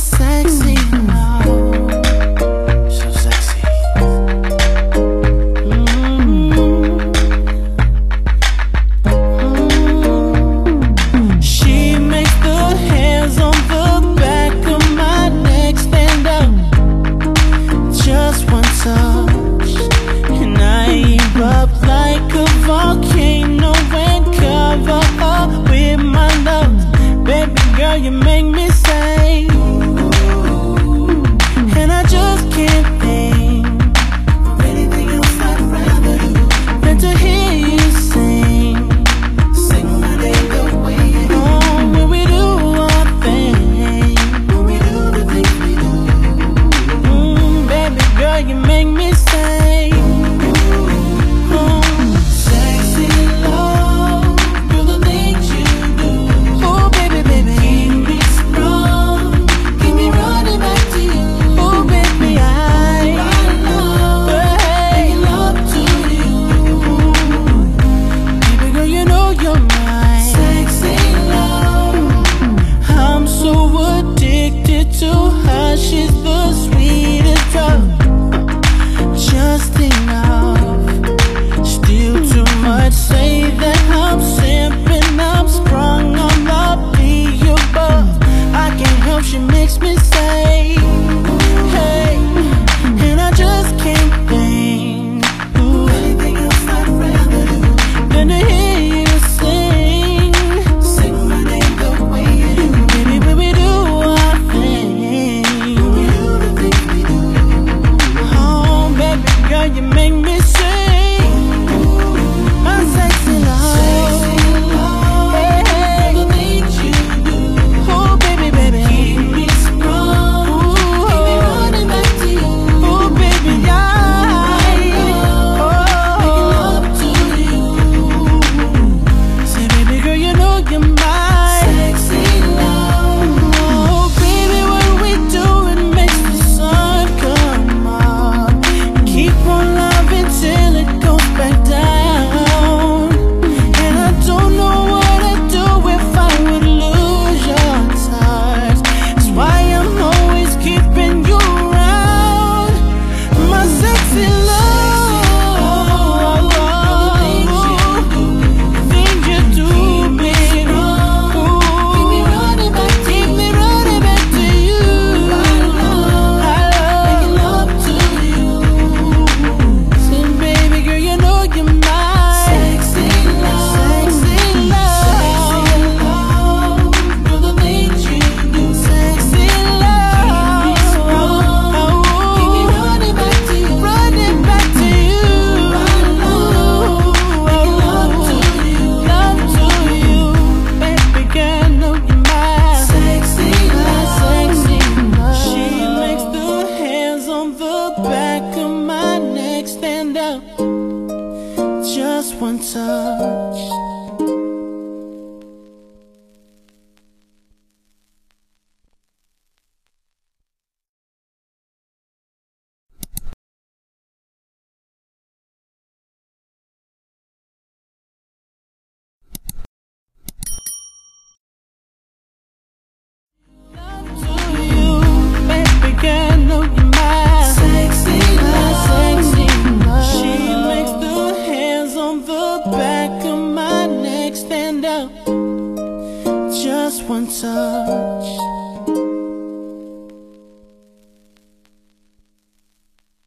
sexy now. So sexy. Mm-hmm. She makes the hairs on the back of my neck stand up. Just one touch, and I erupt like a volcano and cover up with my love. Baby girl, you make me. Just Just one touch.